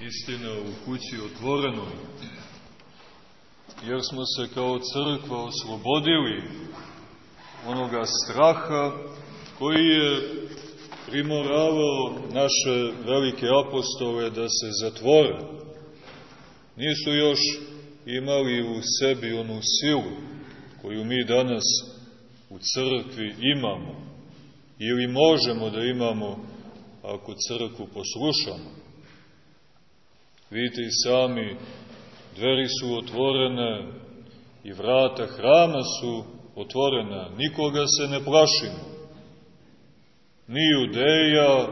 istina u kući otvorenoj, jer smo se kao crkva oslobodili onoga straha koji je primoravao naše velike apostole da se zatvore. Nisu još imali u sebi onu silu koju mi danas u crkvi imamo ili možemo da imamo ako crkvu poslušamo. Vidite i sami, dveri su otvorene i vrata hrama su otvorena. Nikoga se ne plašimo. Ni judeja,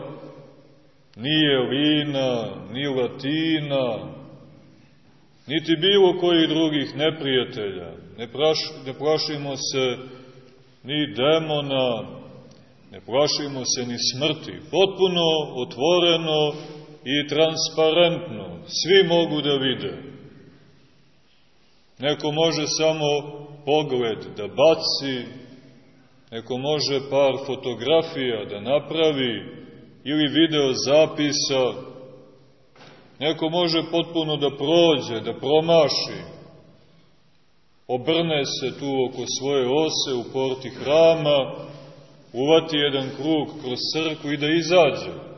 ni jelina, ni latina, niti bilo koji drugih neprijatelja. Ne, praš, ne plašimo se ni demona, ne plašimo se ni smrti. Potpuno otvoreno i transparentno. Svi mogu da vide. Neko može samo pogled da baci, neko može par fotografija da napravi ili video zapisa, neko može potpuno da prođe, da promaši, obrne se tu oko svoje ose u porti hrama, uvati jedan krug kroz crkvu i da izađe.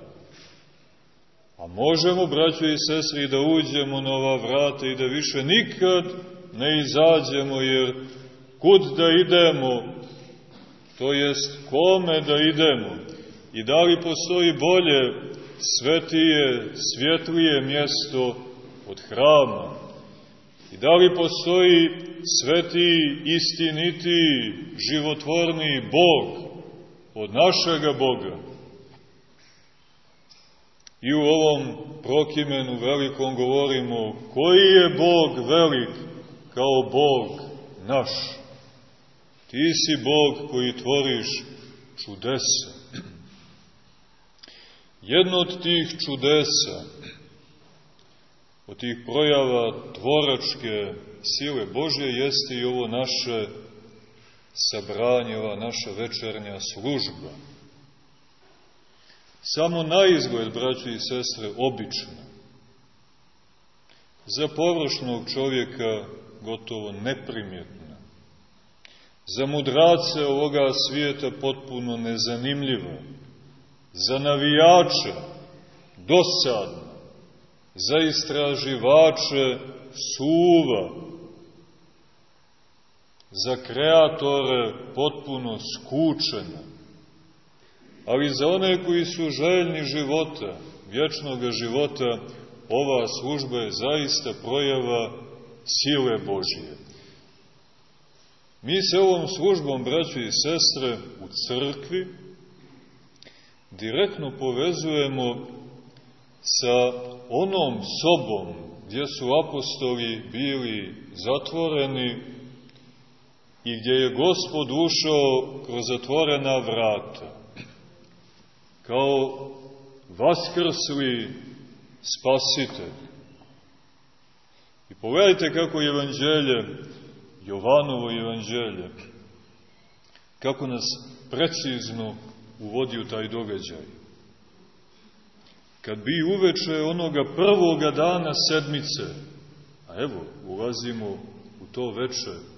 Možemo, braćo i sestri, da uđemo na ova vrata i da više nikad ne izađemo, jer kud da idemo, to jest kome da idemo, i da li postoji bolje, svetije, svjetlije mjesto od hrama, i da li postoji svetiji, istiniti, životvorni Bog od našega Boga. I u ovom prokimenu velikom govorimo koji je Bog velik kao Bog naš. Ti si Bog koji tvoriš čudesa. Jedno od tih čudesa, od tih projava tvoračke sile Božje, jeste i ovo naše sabranje, ova naša večernja služba. Samo na izgled, braći i sestre, obično. Za površnog čovjeka gotovo neprimjetna. Za mudrace ovoga svijeta potpuno nezanimljiva. Za navijače dosadna. Za istraživače suva za kreatore potpuno skučena, ali za one koji su željni života, vječnog života, ova služba je zaista projava sile Božije. Mi se ovom službom, braći i sestre, u crkvi direktno povezujemo sa onom sobom gdje su apostoli bili zatvoreni i gdje je Gospod ušao kroz zatvorena vrata, kao vaskrsli spasitelj. I pogledajte kako je evanđelje, Jovanovo evanđelje, kako nas precizno uvodi u taj događaj. Kad bi uveče onoga prvoga dana sedmice, a evo, ulazimo u to veče,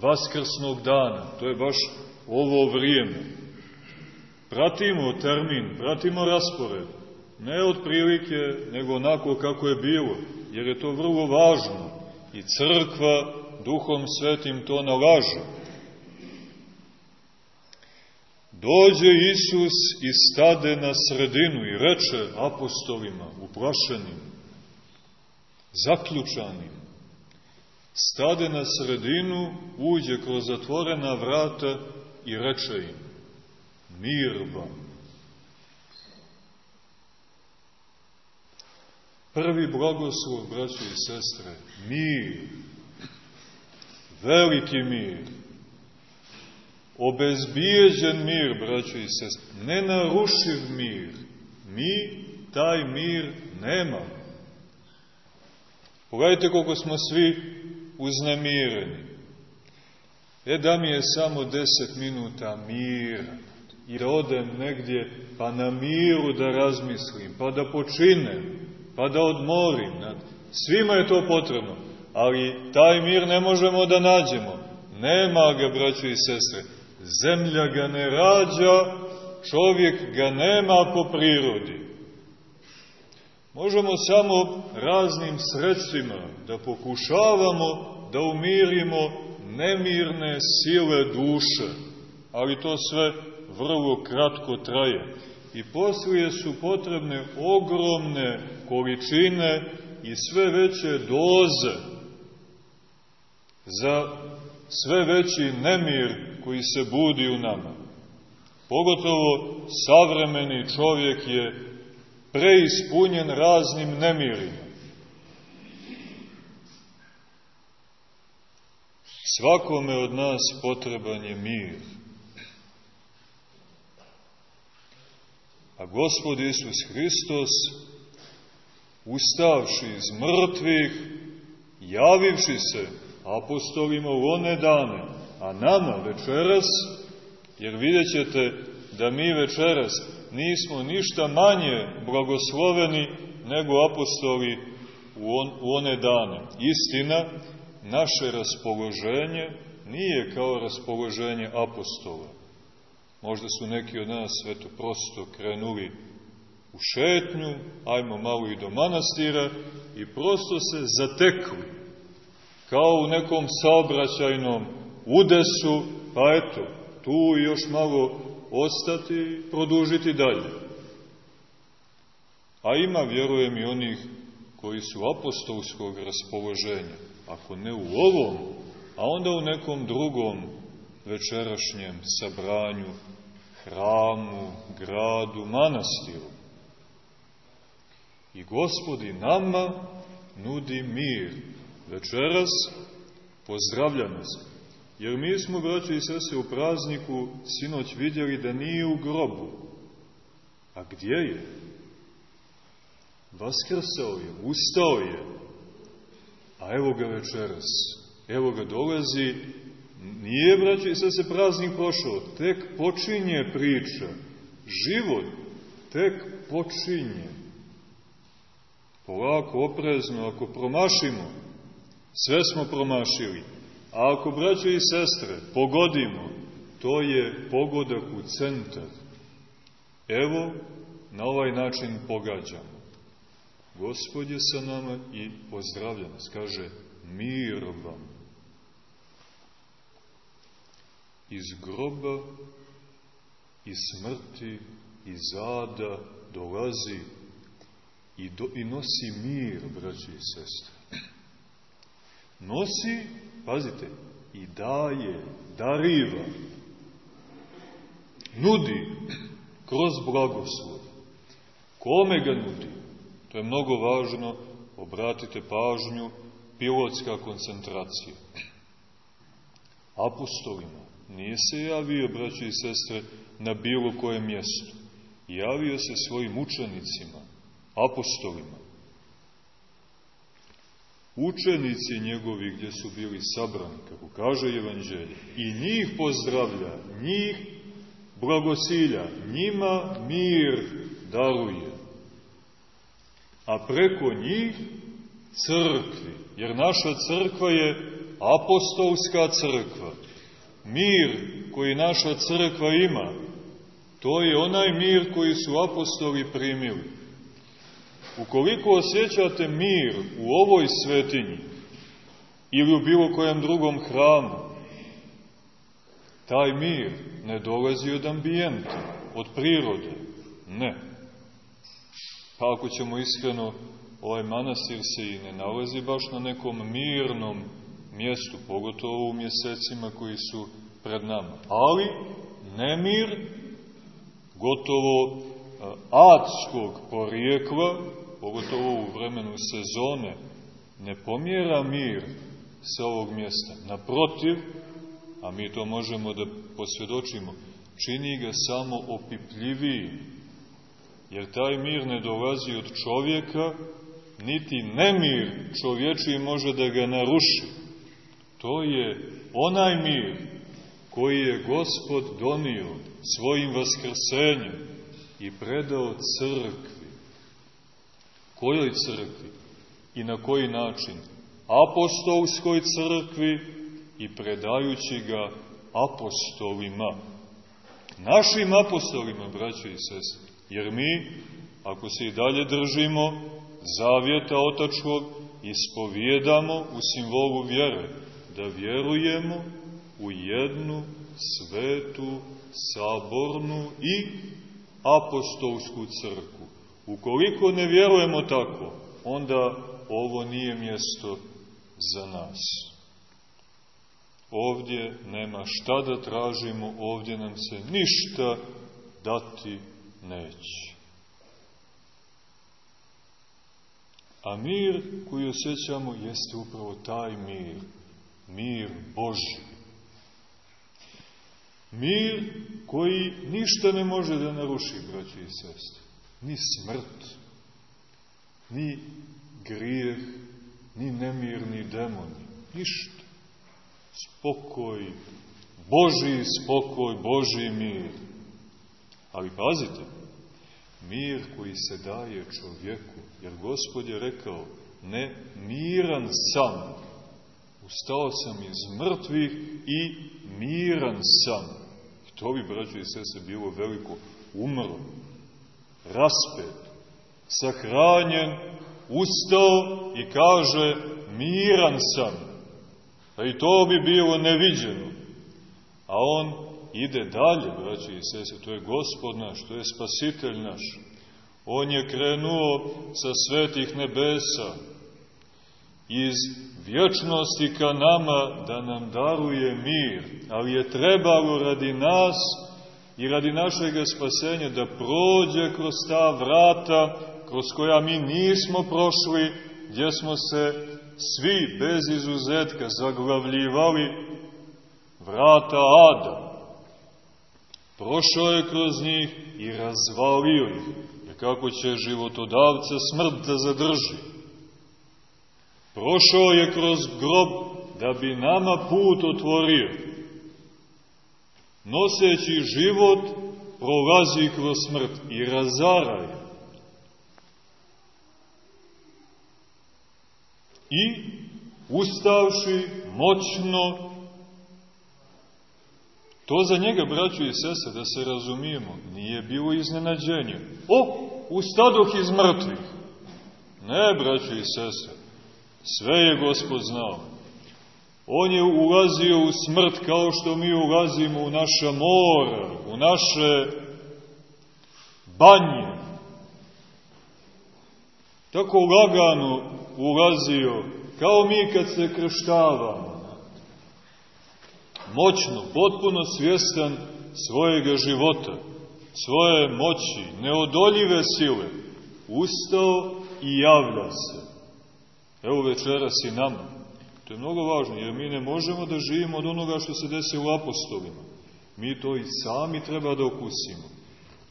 vaskrsnog dana. To je baš ovo vrijeme. Pratimo termin, pratimo raspored. Ne od prilike, nego onako kako je bilo, jer je to vrlo važno. I crkva duhom svetim to nalaže. Dođe Isus i stade na sredinu i reče apostolima, uplašenim, zaključanim, stade na sredinu, uđe kroz zatvorena vrata i reče im, mir vam. Prvi blagoslov, braći i sestre, mir, veliki mir, obezbijeđen mir, braći i sestre, nenarušiv mir, mi taj mir nemamo. Pogledajte koliko smo svi uznemireni. E da mi je samo deset minuta mira i da odem negdje pa na miru da razmislim, pa da počinem, pa da odmorim. Svima je to potrebno, ali taj mir ne možemo da nađemo. Nema ga, braćo i sestre. Zemlja ga ne rađa, čovjek ga nema po prirodi. Možemo samo raznim sredstvima da pokušavamo da umirimo nemirne sile duše, ali to sve vrlo kratko traje. I poslije su potrebne ogromne količine i sve veće doze za sve veći nemir koji se budi u nama. Pogotovo savremeni čovjek je preispunjen raznim nemirima. Svakome od nas potreban je mir. A Gospod Isus Hristos, ustavši iz mrtvih, javivši se apostolima u one dane, a nama večeras, jer vidjet ćete da mi večeras nismo ništa manje blagosloveni nego apostoli u, on, u one dane. Istina, naše raspoloženje nije kao raspoloženje apostola. Možda su neki od nas eto, prosto krenuli u šetnju, ajmo malo i do manastira i prosto se zatekli kao u nekom saobraćajnom udesu, pa eto, tu još malo ostati i produžiti dalje. A ima, vjerujem, i onih koji su apostolskog raspoloženja, ako ne u ovom, a onda u nekom drugom večerašnjem sabranju, hramu, gradu, manastiru. I gospodi nama nudi mir. Večeras pozdravlja nas. Jer mi smo, braći i sese, u prazniku sinoć vidjeli da nije u grobu. A gdje je? Vaskrsao je, ustao je. A evo ga večeras. Evo ga dolazi. Nije, braći i sese, praznik prošao. Tek počinje priča. Život tek počinje. Polako, oprezno, ako promašimo, sve smo promašili A ako, braćo i sestre, pogodimo, to je pogodak u centar. Evo, na ovaj način pogađamo. Gospod je sa nama i pozdravlja nas. Kaže, mir vam. Iz groba, iz smrti, iz zada dolazi i, do, i nosi mir, braći i sestre. Nosi pazite, i daje, dariva, nudi kroz blagoslov. Kome ga nudi? To je mnogo važno, obratite pažnju, pilotska koncentracija. Apostolima nije se javio, braći i sestre, na bilo koje mjesto. Javio se svojim učenicima, apostolima učenici njegovi gdje su bili sabrani, kako kaže Evanđelje, i njih pozdravlja, njih blagosilja, njima mir daruje. A preko njih crkvi, jer naša crkva je apostolska crkva. Mir koji naša crkva ima, to je onaj mir koji su apostoli primili. Ukoliko osjećate mir u ovoj svetinji ili u bilo kojem drugom hramu, taj mir ne dolazi od ambijenta, od prirode, ne. Pa ako ćemo iskreno, ovaj manastir se i ne nalazi baš na nekom mirnom mjestu, pogotovo u mjesecima koji su pred nama. Ali nemir, gotovo adskog porijekla, pogotovo u vremenu sezone, ne pomjera mir sa ovog mjesta. Naprotiv, a mi to možemo da posvjedočimo, čini ga samo opipljiviji, jer taj mir ne dolazi od čovjeka, niti nemir čovječiji može da ga naruši. To je onaj mir koji je Gospod donio svojim vaskrsenjem i predao crkvi. Kojoj crkvi? I na koji način? Apostolskoj crkvi i predajući ga apostolima. Našim apostolima, braćo i sestre. Jer mi, ako se i dalje držimo zavjeta otačkog, ispovijedamo u simbolu vjere, da vjerujemo u jednu svetu, sabornu i apostolsku crku. Ukoliko ne vjerujemo tako, onda ovo nije mjesto za nas. Ovdje nema šta da tražimo, ovdje nam se ništa dati neće. A mir koji osjećamo jeste upravo taj mir, mir Boži. Mir koji ništa ne može da naruši, braći i sestre. Ni smrt, ni grijeh, ni nemirni demoni. Ništa. Spokoj, Boži spokoj, Boži mir. Ali pazite, mir koji se daje čovjeku, jer Gospod je rekao, ne miran sam, ustao sam iz mrtvih i miran sam. To bi, braćo i sese, bilo veliko umro, raspet, sahranjen, ustao i kaže, miran sam. Pa i to bi bilo neviđeno. A on ide dalje, braći i sese, to je gospod naš, to je spasitelj naš. On je krenuo sa svetih nebesa, iz vječnosti ka nama da nam daruje mir, ali je trebalo radi nas i radi našeg spasenja da prođe kroz ta vrata kroz koja mi nismo prošli, gdje smo se svi bez izuzetka zaglavljivali vrata Ada prošao je kroz njih i razvalio ih. Jer kako će životodavca smrt da zadrži? Prošao je kroz grob da bi nama put otvorio. Noseći život prolazi kroz smrt i razara je. I ustavši moćno To za njega, braću i sese, da se razumijemo, nije bilo iznenađenje. O, ustadoh iz mrtvih. Ne, braću i sese, sve je Gospod znao. On je ulazio u smrt kao što mi ulazimo u naša mora, u naše banje. Tako lagano ulazio, kao mi kad se krštavamo moćno, potpuno svjestan svojega života, svoje moći, neodoljive sile, ustao i javlja se. Evo večeras i nama. To je mnogo važno, jer mi ne možemo da živimo od onoga što se desi u apostolima. Mi to i sami treba da okusimo.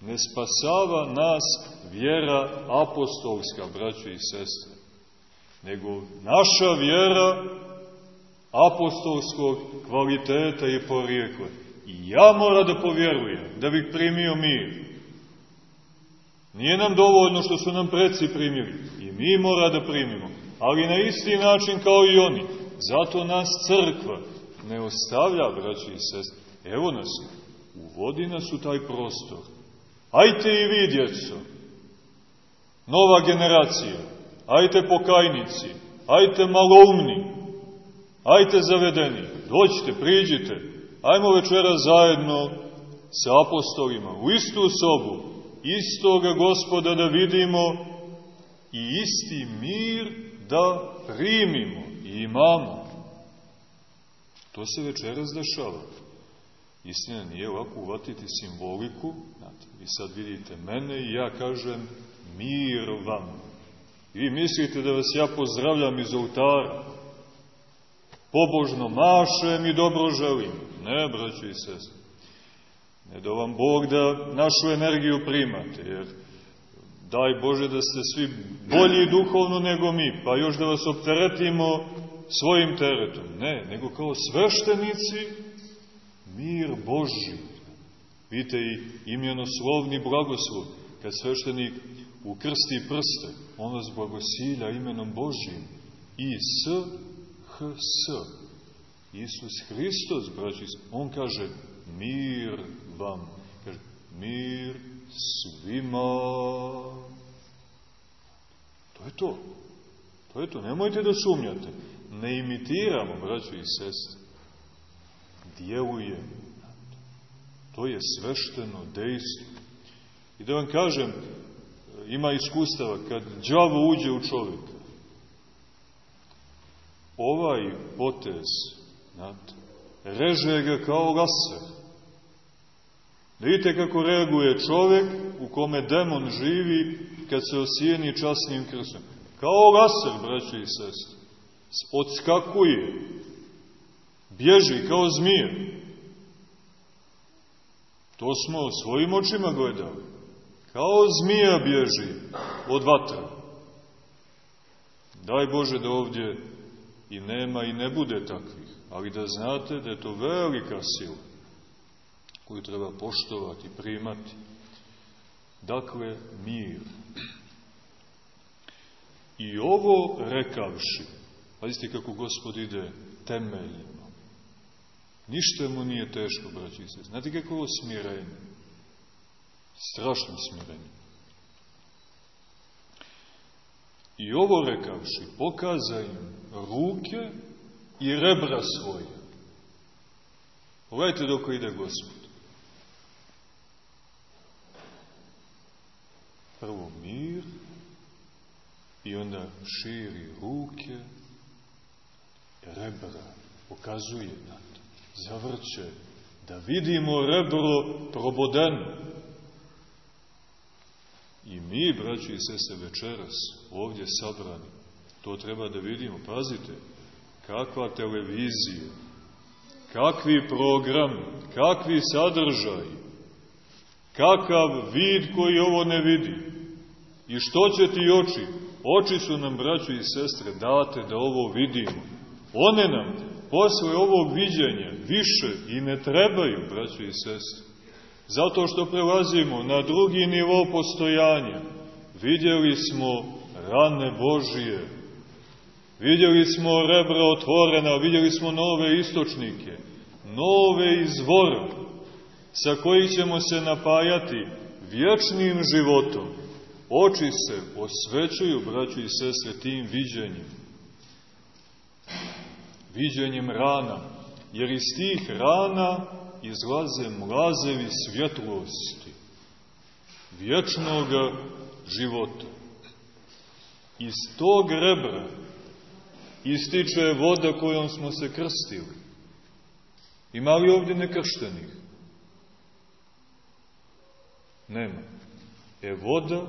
Ne spasava nas vjera apostolska, braćo i sestre, nego naša vjera apostolskog kvaliteta i porijekla. I ja mora da povjerujem, da bih primio mir. Nije nam dovoljno što su nam preci primili. I mi mora da primimo. Ali na isti način kao i oni. Zato nas crkva ne ostavlja, braći i sest. Evo nas, uvodi nas u taj prostor. Ajte i vi, djeco. Nova generacija. Ajte pokajnici. Ajte maloumni Ajte zavedeni, dođite, priđite, ajmo večera zajedno sa apostolima u istu sobu, istoga gospoda da vidimo i isti mir da primimo i imamo. To se večeras dešava. Istina nije ovako uvatiti simboliku, znate, vi sad vidite mene i ja kažem mir vam. I vi mislite da vas ja pozdravljam iz oltara, pobožno mašem i dobro želim. Ne, braći i sest. Ne da vam Bog da našu energiju primate, jer daj Bože da ste svi bolji duhovno nego mi, pa još da vas opteretimo svojim teretom. Ne, nego kao sveštenici mir Boži. Vidite i imjenoslovni blagoslov, kad sveštenik ukrsti prste, on vas blagosilja imenom Božim. I s, h, s. Isus Hristos, braći, on kaže mir vam. Kaže, mir svima. To je to. To je to. Nemojte da sumnjate. Ne imitiramo, braći i sestre. Djelujemo. To je svešteno dejstvo. I da vam kažem, ima iskustava, kad džavo uđe u čovjeka, ovaj potez, znate, reže ga kao laser. Da vidite kako reaguje čovjek u kome demon živi kad se osijeni časnim krstom. Kao laser, braće i sestre. Odskakuje. Bježi kao zmije. To smo svojim očima gledali. Kao zmija bježi od vatra. Daj Bože da ovdje i nema i ne bude takvih, ali da znate da je to velika sila koju treba poštovati, primati. Dakle, mir. I ovo rekavši, pazite kako gospod ide temeljno. Ništa mu nije teško, braći se. Znate kako ovo smirenje? Strašno smirenje. I ovo rekavši, pokaza im ruke i rebra svoje. Pogledajte dok ide gospod. Prvo mir i onda širi ruke, rebra, pokazuje na to, zavrće, da vidimo rebro probodeno. I mi, braći i sese, večeras, ovdje sabrani, to treba da vidimo. Pazite, kakva televizija, kakvi program, kakvi sadržaj, kakav vid koji ovo ne vidi. I što će ti oči? Oči su nam, braćo i sestre, date da ovo vidimo. One nam, posle ovog viđenja, više i ne trebaju, braćo i sestre. Zato što prelazimo na drugi nivo postojanja. Vidjeli smo rane Božije. Vidjeli smo rebra otvorena, vidjeli smo nove istočnike, nove izvore, sa koji ćemo se napajati vječnim životom Oči se osvećuju, braću i sestre, tim viđenjem. Viđenjem rana, jer iz tih rana izlaze mlazevi svjetlosti, vječnog života. Iz tog rebra ističe voda kojom smo se krstili. Ima li ovdje nekrštenih? Nema. E voda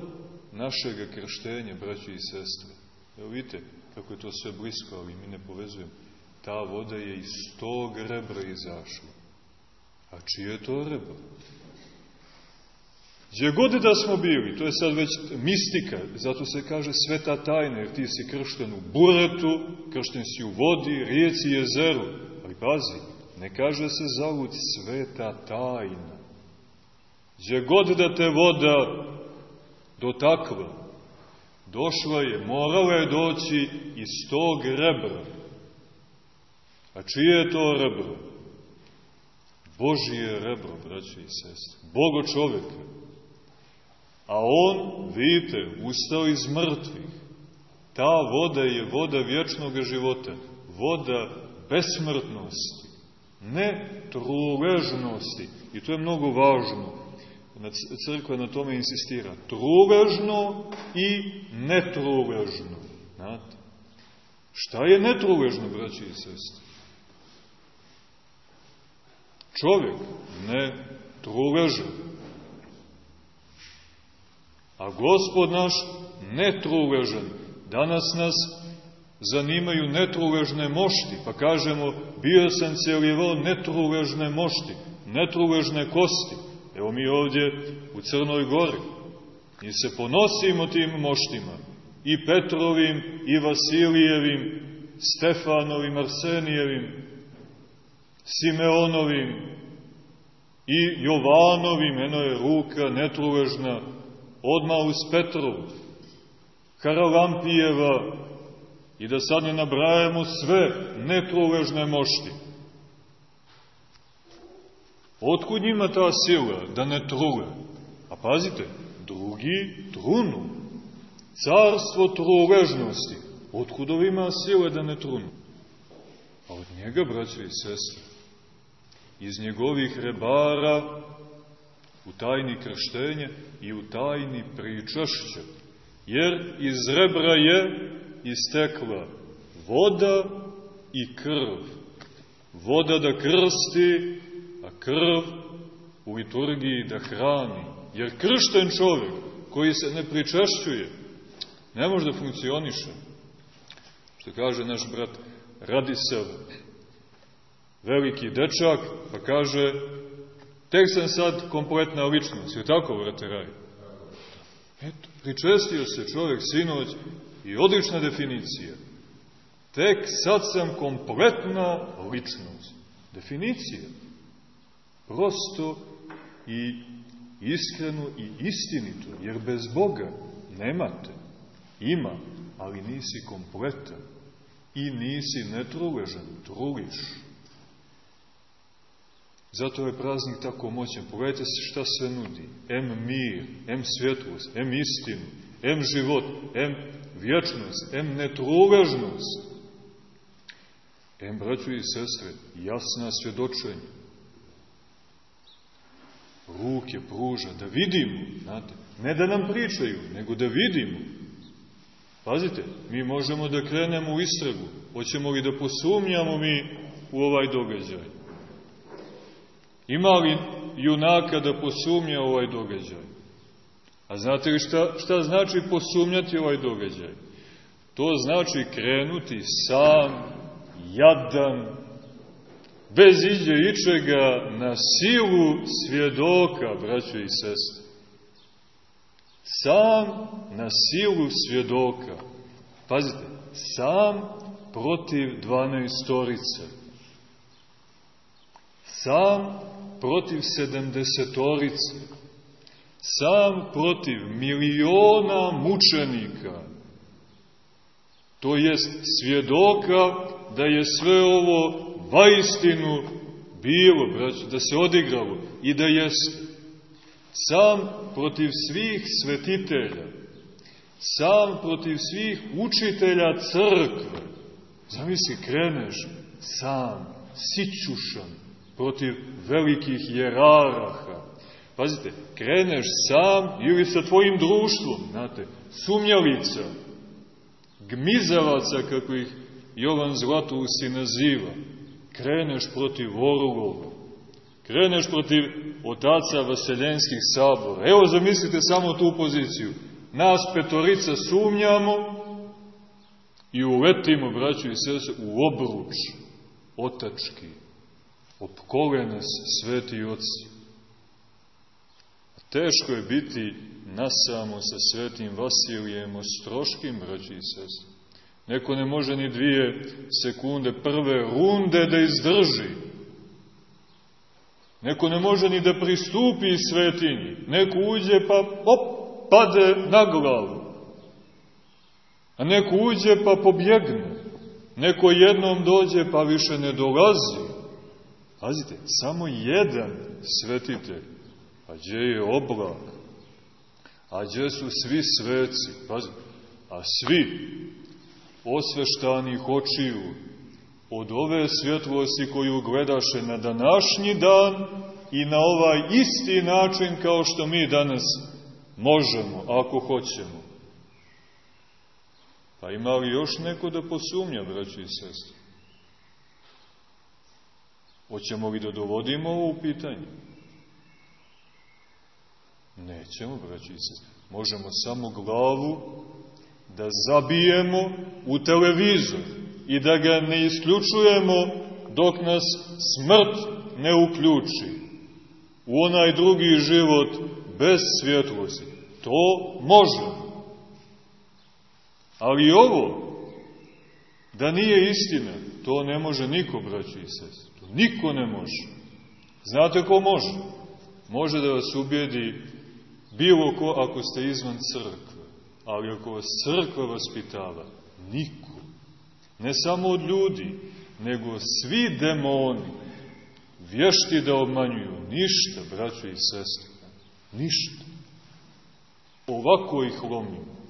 našeg krštenja, braći i sestre. Evo vidite kako je to sve blisko, ali mi ne povezujemo. Ta voda je iz tog rebra izašla. A čije je to rebro? Gdje god da smo bili, to je sad već mistika, zato se kaže sveta tajna, jer ti si kršten u buretu, kršten si u vodi, rijeci, jezeru. Ali pazi, ne kaže se zavud sveta tajna. Gdje god da te voda dotakla. Došla je, morala je doći iz tog rebra. A čije je to rebro? Božije rebro, braće i sestre. Bogo čoveka. A on, vidite, ustao iz mrtvih. Ta voda je voda vječnog života. Voda besmrtnosti. Ne truležnosti. I to je mnogo važno crkva na tome insistira. Truležno i netruležno. Znate? Šta je netruležno, braći i sestri? Čovjek ne truležan. A gospod naš netruležan. Danas nas zanimaju netruležne mošti, pa kažemo, bio sam cijeli netruležne mošti, netruležne kosti. Evo mi ovdje u Crnoj Gori. Mi se ponosimo tim moštima. I Petrovim, i Vasilijevim, Stefanovim, Arsenijevim, Simeonovim, I Jovanovim, eno je ruka netruležna, odma uz Petrovu, Haralampijeva, i da sad ne nabrajamo sve netruležne mošti. Otkud njima ta sila da ne trule? A pazite, drugi trunu. Carstvo truležnosti. Otkud ovima sile da ne trunu? A od njega, braće i sestre, iz njegovih rebara u tajni krštenja i u tajni pričašća. Jer iz rebra je istekla voda i krv. Voda da krsti, krv u liturgiji da hrani. Jer kršten čovjek koji se ne pričašćuje, ne može da funkcioniše. Što kaže naš brat Radisav, veliki dečak, pa kaže, tek sam sad kompletna ličnost, je tako, vrate Raj? Eto, pričestio se čovjek sinoć i odlična definicija. Tek sad sam kompletna ličnost. Definicija. Prosto i iskreno i istinito, jer bez Boga nemate. Ima, ali nisi kompletan. I nisi netruležan, truliš. Zato je praznik tako moćan. Pogledajte se šta sve nudi. M mir, M svjetlost, M istinu, M život, M vječnost, M netruležnost. M, braću i sestre, jasna svjedočenja. Ruke pruža, da vidimo, znate, ne da nam pričaju, nego da vidimo. Pazite, mi možemo da krenemo u istragu, hoćemo li da posumnjamo mi u ovaj događaj. Ima li junaka da posumnja ovaj događaj? A znate li šta, šta znači posumnjati ovaj događaj? To znači krenuti sam, jadan, bez iđe ičega, na silu svjedoka, braćo i sestre. Sam na silu svjedoka. Pazite, sam protiv dvanaestorice. Sam protiv sedamdesetorice. Sam protiv miliona mučenika. To jest svjedoka da je sve ovo vaistinu bilo, braćo, da se odigralo i da jest sam protiv svih svetitelja, sam protiv svih učitelja crkve. Zamisli, kreneš sam, sićušan, protiv velikih jeraraha. Pazite, kreneš sam ili sa tvojim društvom, znate, sumnjalica, gmizavaca, kako ih Jovan Zlatusi naziva, kreneš protiv orlova, kreneš protiv otaca vaseljenskih sabora. Evo zamislite samo tu poziciju. Nas petorica sumnjamo i uletimo, braću i sese, u obruč otački. Opkole nas sveti oci. Teško je biti nasamo sa svetim Vasilijem Ostroškim, braći i sese. Neko ne može ni dvije sekunde prve runde da izdrži. Neko ne može ni da pristupi svetinji. Neko uđe pa op, pade na glavu. A neko uđe pa pobjegne. Neko jednom dođe pa više ne dolazi. Pazite, samo jedan svetitelj. A gdje je oblak? A gdje su svi sveci? Pazite, a svi osveštanih očiju od ove svjetlosti koju gledaše na današnji dan i na ovaj isti način kao što mi danas možemo, ako hoćemo. Pa ima li još neko da posumnja, braći i sestri? Hoćemo li da dovodimo ovo u pitanje? Nećemo, braći i sestri. Možemo samo glavu da zabijemo u televizor i da ga ne isključujemo dok nas smrt ne uključi u onaj drugi život bez svjetlosti. To može. Ali ovo, da nije istina, to ne može niko, braći i sest. To niko ne može. Znate ko može? Može da vas ubijedi bilo ko ako ste izvan crkve, ali ako vas crkva vaspitava, niko. Ne samo od ljudi, nego svi demoni, vješti da obmanjuju, ništa, braćo i sestre, ništa. Ovako ih lomimo.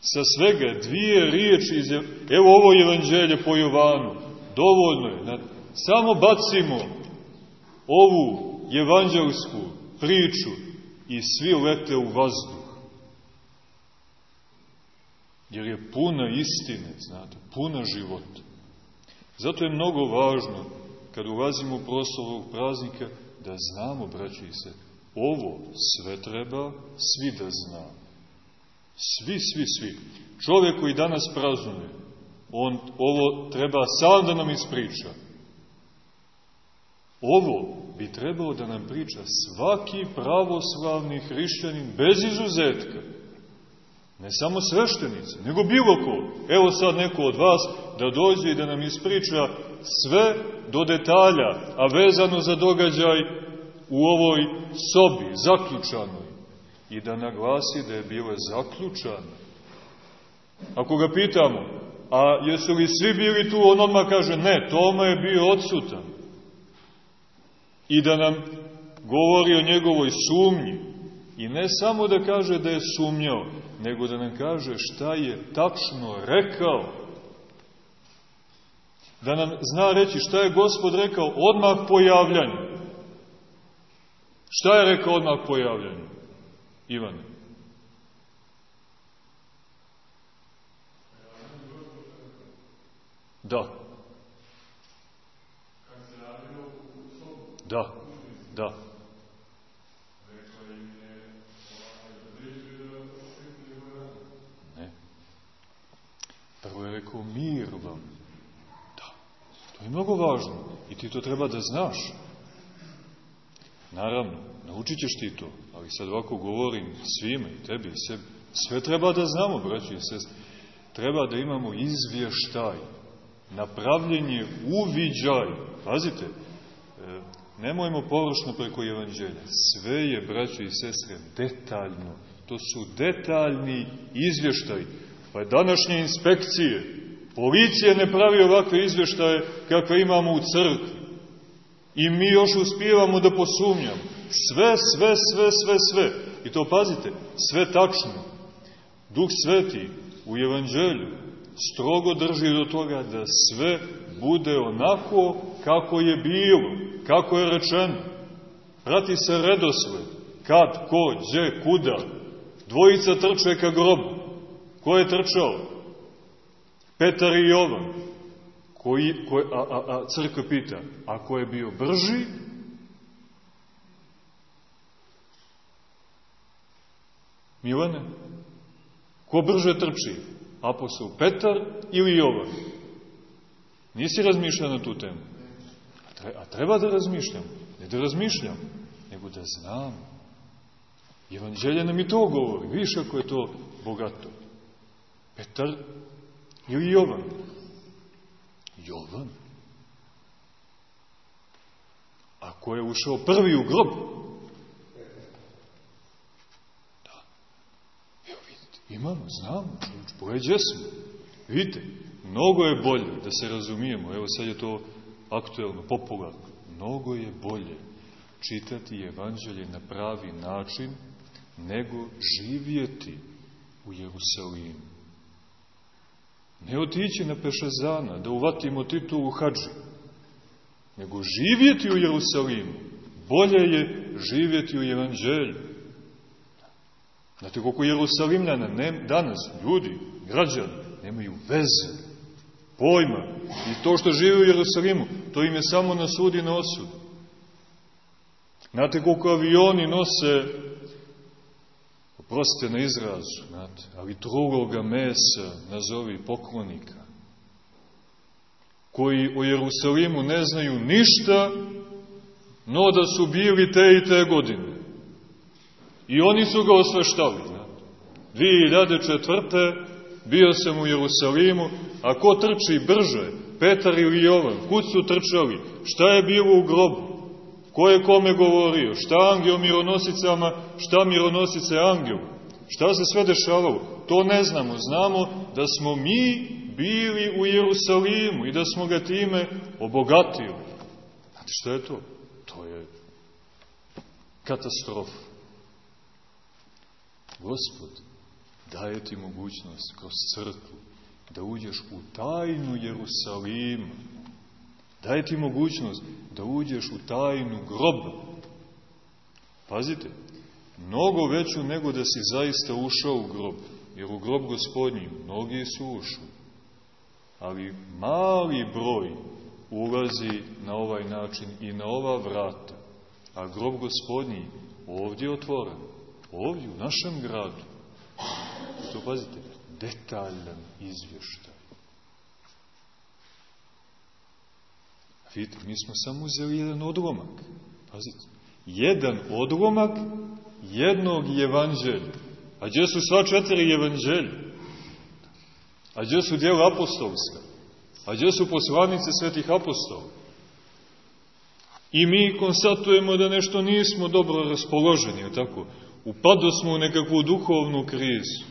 Sa svega dvije riječi, iz, evo ovo evanđelje po Jovanu, dovoljno je, samo bacimo ovu evanđelsku priču i svi lete u vazduh. Jer je puna istine, znate, puna života. Zato je mnogo važno, kad ulazimo u prostor ovog praznika, da znamo, braći i se, ovo sve treba svi da znamo. Svi, svi, svi. Čovjek koji danas praznuje, on ovo treba sam da nam ispriča. Ovo bi trebalo da nam priča svaki pravoslavni hrišćanin bez izuzetka. Ne samo sveštenice, nego bilo ko. Evo sad neko od vas da dođe i da nam ispriča sve do detalja, a vezano za događaj u ovoj sobi, zaključanoj, i da naglasi da je bila zaključana. Ako ga pitamo, a jesu li svi bili tu, on odmah kaže, ne, Toma je bio odsutan i da nam govori o njegovoj sumnji. I ne samo da kaže da je sumnjao, nego da nam kaže šta je tačno rekao. Da nam zna reći šta je gospod rekao odmah po javljanju. Šta je rekao odmah po javljanju? Ivan. Da. Da, da. Prvo je rekao mir vam. Da. To je mnogo važno. I ti to treba da znaš. Naravno, naučit ćeš ti to. Ali sad ovako govorim svima i tebi i sebi. Sve treba da znamo, braći i sest. Treba da imamo izvještaj. Napravljenje, uviđaj. Pazite, Nemojmo površno preko evanđelja. Sve je, braćo i sestre, detaljno. To su detaljni izvještaj. Pa današnje inspekcije, policija ne pravi ovakve izvještaje kakve imamo u crkvi. I mi još uspijevamo da posumnjamo. Sve, sve, sve, sve, sve. I to pazite, sve tačno. Duh Sveti u evanđelju strogo drži do toga da sve bude onako kako je bilo kako je rečeno. Prati se redosled, kad, ko, gdje, kuda. Dvojica trče ka grobu. Ko je trčao? Petar i Jovan. Koji, koji, a, a, a crkva pita, a ko je bio brži? Milane? Ko brže trči? Apostol Petar ili Jovan? Nisi razmišljao na tu temu? A treba da razmišljam. Ne da razmišljam, nego da znam. Evanđelje nam i to govori. Više ako je to bogato. Petar ili Jovan? Jovan. A ko je ušao prvi u grob? Da. Evo vidite, imamo, znamo, poređe smo. Vidite, mnogo je bolje da se razumijemo. Evo sad je to aktuelno, popularno. Mnogo je bolje čitati evanđelje na pravi način nego živjeti u Jerusalimu. Ne otići na Pešazana, da uvatimo titulu hađa, nego živjeti u Jerusalimu. Bolje je živjeti u evanđelju. Znate koliko Jerusalimljana ne, danas, ljudi, građani, nemaju veze pojma. I to što žive u Jerusalimu, to im je samo na sud i na osud. Znate koliko avioni nose, oprostite na izrazu, znate, ali drugoga mesa, nazovi poklonika, koji o Jerusalimu ne znaju ništa, no da su bili te i te godine. I oni su ga osveštali. Znate. 2004. bio sam u Jerusalimu A ko trči brže? Petar ili Jovan? Kud su trčali? Šta je bilo u grobu? Ko je kome govorio? Šta angel mironosicama? Šta mironosice angelu? Šta se sve dešavalo? To ne znamo. Znamo da smo mi bili u Jerusalimu i da smo ga time obogatili. Znate šta je to? To je katastrofa. Gospod daje ti mogućnost kroz crkvu da uđeš u tajnu Jerusalima. Daje ti mogućnost da uđeš u tajnu groba. Pazite, mnogo veću nego da si zaista ušao u grob. Jer u grob gospodnji mnogi su ušli. Ali mali broj ulazi na ovaj način i na ova vrata. A grob gospodnji ovdje je otvoren. Ovdje, u našem gradu. To pazite, detaljan izvještaj. Vidite, mi smo samo uzeli jedan odlomak. Pazite, jedan odlomak jednog evanđelja. A gdje su sva četiri evanđelja? A gdje su dijela apostolska? A gdje su poslanice svetih apostola? I mi konstatujemo da nešto nismo dobro raspoloženi, tako? Upado smo u nekakvu duhovnu krizu.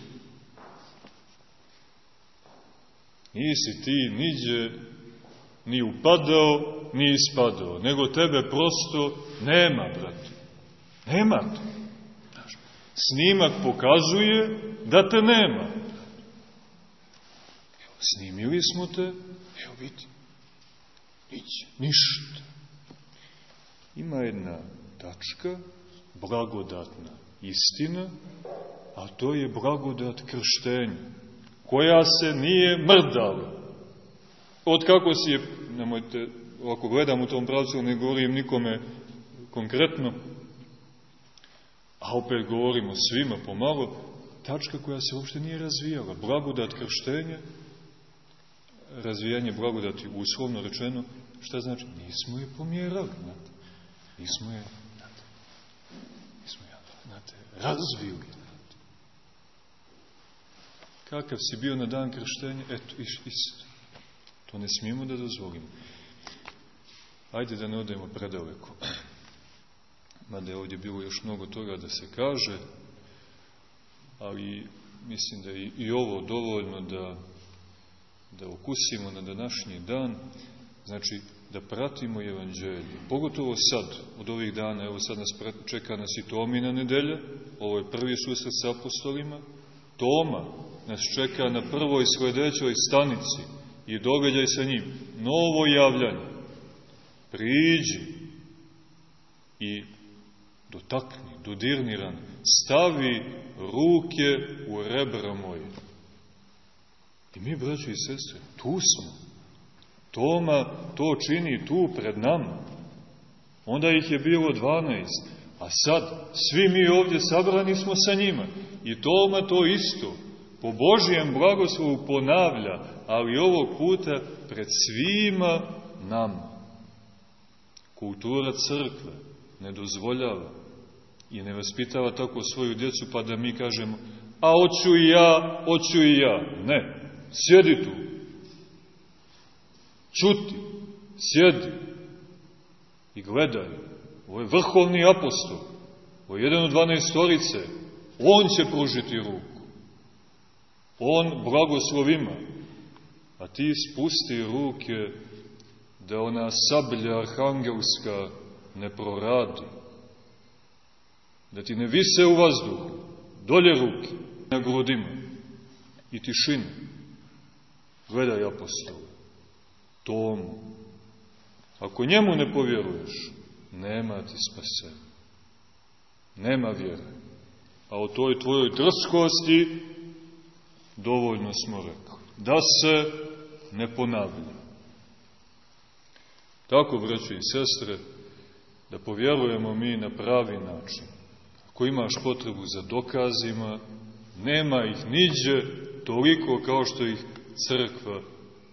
Nisi ti niđe ni upadao, ni ispadao, nego tebe prosto nema, brate. Nema te. Snimak pokazuje da te nema. Evo, snimili smo te, evo vidi, niće, ništa. Ima jedna tačka, blagodatna istina, a to je blagodat krštenja, koja se nije mrdala. Od kako si je, nemojte, ako gledam u tom pravcu, ne govorim nikome konkretno, a opet govorimo svima pomalo, tačka koja se uopšte nije razvijala. Blagodat krštenja, razvijanje blagodati uslovno rečeno, šta znači? Nismo je pomjerali, znate. Nismo je, znate, nismo je, znate, razvili. Znate. Kakav si bio na dan krštenja? Eto, isto. To ne smijemo da dozvolimo. Ajde da ne odemo predaleko mada je ovdje bilo još mnogo toga da se kaže, ali mislim da je i ovo dovoljno da, da okusimo na današnji dan, znači da pratimo evanđelje. Pogotovo sad, od ovih dana, evo sad nas čeka nas i Tomina nedelja, ovo je prvi susret sa apostolima, Toma nas čeka na prvoj sledećoj stanici i događaj sa njim, novo javljanje. Priđi i dotakni, dodirni ran, stavi ruke u rebra moje. I mi, braći i sestre, tu smo. Toma to čini tu pred nama. Onda ih je bilo 12, a sad svi mi ovdje sabrani smo sa njima. I Toma to isto, po Božijem blagoslovu ponavlja, ali ovog puta pred svima nama. Kultura crkve ne dozvoljava i ne vaspitava tako svoju djecu pa da mi kažemo a hoću i ja, hoću i ja. Ne, sjedi tu. Čuti, sjedi i gledaj. Ovo je vrhovni apostol. Ovo je jedan od dvanaestorice. On će pružiti ruku. On blagoslovima. A ti spusti ruke da ona sablja arhangelska ne proradi da ti ne vise u vazduhu, dolje ruke, na grudima i tišinu. Gledaj apostol, tomu. Ako njemu ne povjeruješ, nema ti spasenja. Nema vjere. A o toj tvojoj drskosti dovoljno smo rekli. Da se ne ponavlja. Tako, braći i sestre, da povjerujemo mi na pravi način ako imaš potrebu za dokazima, nema ih niđe toliko kao što ih crkva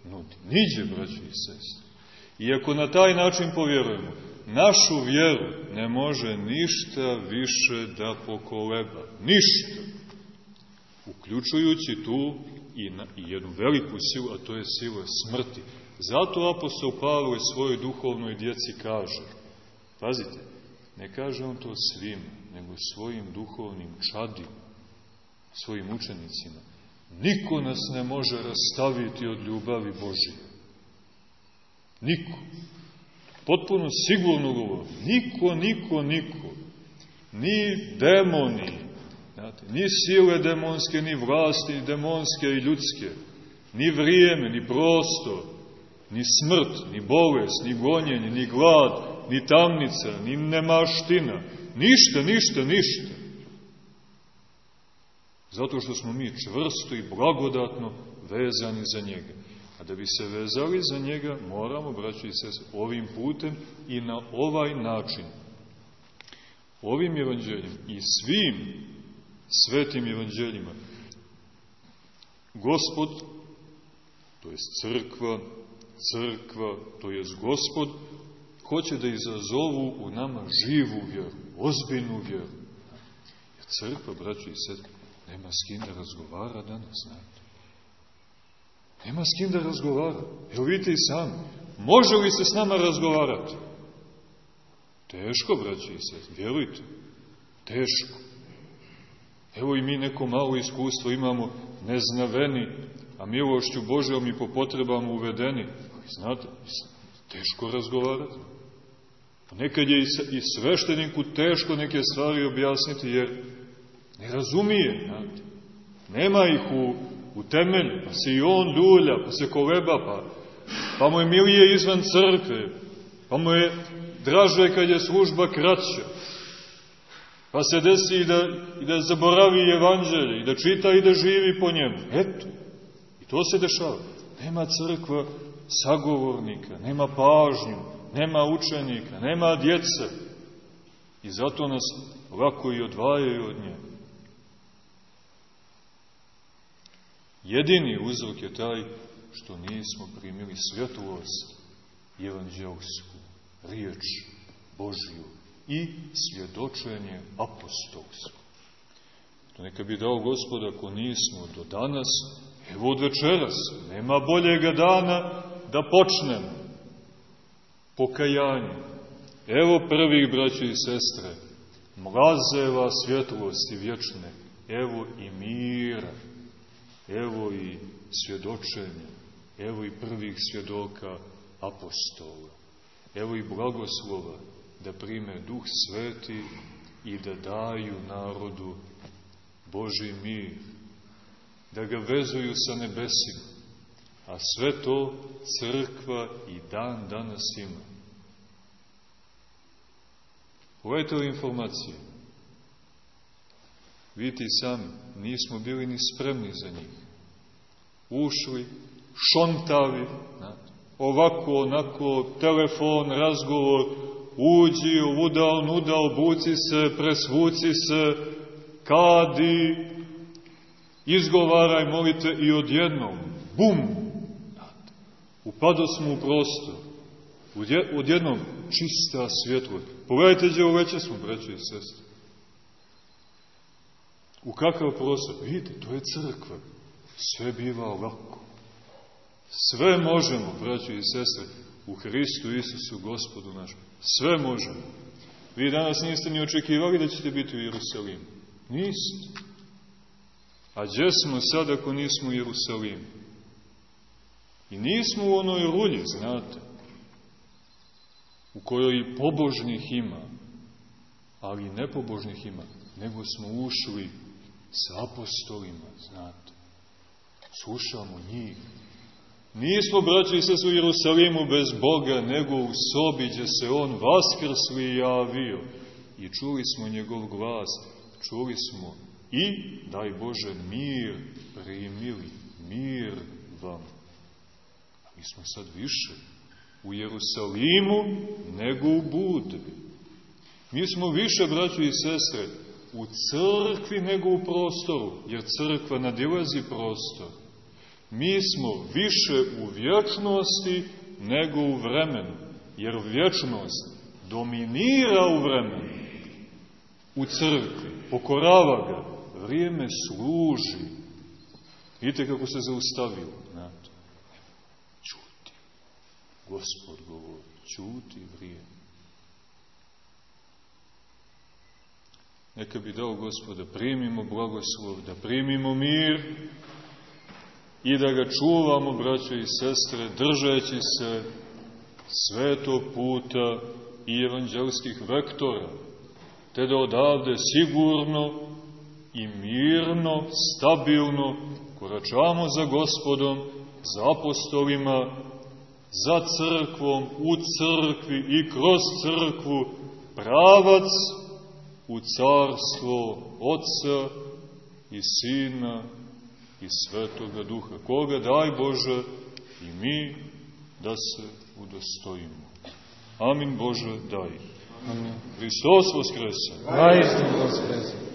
nudi. Niđe, braći i sestri. I ako na taj način povjerujemo, našu vjeru ne može ništa više da pokoleba. Ništa. Uključujući tu i, na, i jednu veliku silu, a to je sila smrti. Zato apostol Pavle svojoj duhovnoj djeci kaže, pazite, Ne kaže on to svim, nego svojim duhovnim čadima, svojim učenicima. Niko nas ne može rastaviti od ljubavi Božije. Niko. Potpuno sigurno govori. Niko, niko, niko. Ni demoni, znate, ni sile demonske, ni vlasti, demonske i ljudske, ni vrijeme, ni prostor, ni smrt, ni bolest, ni gonjenje, ni glad, ni tamnica, ni nemaština. Ništa, ništa, ništa. Zato što smo mi čvrsto i blagodatno vezani za njega. A da bi se vezali za njega, moramo, braći se, ovim putem i na ovaj način. Ovim evanđeljem i svim svetim evanđeljima Gospod, to je crkva, crkva, to je Gospod, hoće da izazovu u nama živu vjeru, ozbiljnu vjeru. Jer crkva, braći i sestri, nema s kim da razgovara danas, znate. Nema s kim da razgovara. Evo vidite i sami. Može li se s nama razgovarati? Teško, braći i sestri, vjerujte. Teško. Evo i mi neko malo iskustvo imamo neznaveni, a milošću Božjom i po potrebama uvedeni. Znate, teško razgovarati. Nekad je i svešteniku teško neke stvari objasniti, jer ne razumije, znate. Nema ih u, u temelju, pa se i on ljulja, pa se koleba, pa, pa mu je milije izvan crkve, pa mu je draže kad je služba kraća, pa se desi i da, i da zaboravi evanđelje, i da čita i da živi po njemu. Eto, i to se dešava. Nema crkva sagovornika, nema pažnju, nema učenika, nema djece. I zato nas lako i odvajaju od nje. Jedini uzrok je taj što nismo primili svjetlost evanđelsku, riječ Božju i svjedočenje apostolsko. To neka bi dao gospod ako nismo do danas, evo od večeras, nema boljega dana da počnemo pokajanje. Evo prvih braća i sestre, mlazeva svjetlosti vječne, evo i mira, evo i svjedočenja, evo i prvih svjedoka apostola, evo i blagoslova da prime Duh Sveti i da daju narodu Boži mir, da ga vezuju sa nebesima, a sve to crkva i dan danas ima. Pogledajte ove informacije. Vidite i sami, nismo bili ni spremni za njih. Ušli, šontavi, ovako, onako, telefon, razgovor, uđi, udao, nudao, buci se, presvuci se, kadi, izgovaraj, molite i odjednom, bum, upado smo u prostor, odjednom čista svjetlo. Pogledajte gdje uveće smo, braće i sestre. U kakav prostor? Vidite, to je crkva. Sve biva ovako. Sve možemo, braćo i sestre, u Hristu Isusu, gospodu našem. Sve možemo. Vi danas niste ni očekivali da ćete biti u Jerusalimu. Niste. A gdje smo sad ako nismo u Jerusalimu? I nismo u onoj rulji, znate, u kojoj pobožnih ima, ali i nepobožnih ima, nego smo ušli sa apostolima, znate. Slušamo njih. Nismo, braći se u Jerusalimu bez Boga, nego u sobi gdje se On vaskrsli i javio. I čuli smo njegov glas, čuli smo i, daj Bože, mir primili, mir vam. A mi smo sad više u Jerusalimu nego u Budvi. Mi smo više, braći i sestre, u crkvi nego u prostoru, jer crkva nadilazi prostor. Mi smo više u vječnosti nego u vremenu, jer vječnost dominira u vremenu, u crkvi, pokorava ga, vrijeme služi. Vidite kako se zaustavilo, znate. Čuti. Gospod govori, čuti vrijeme. Neka bi dao Gospod da primimo blagoslov, da primimo mir i da ga čuvamo, braćo i sestre, držeći se svetog puta i evanđelskih vektora, te da odavde sigurno i mirno, stabilno koračamo za gospodom, za apostolima, za crkvom, u crkvi i kroz crkvu, pravac u carstvo Otca i Sina i Svetoga Duha. Koga daj Bože i mi da se udostojimo. Amin Bože daj. Amin. Hristos Voskresan. Hristos Voskresan.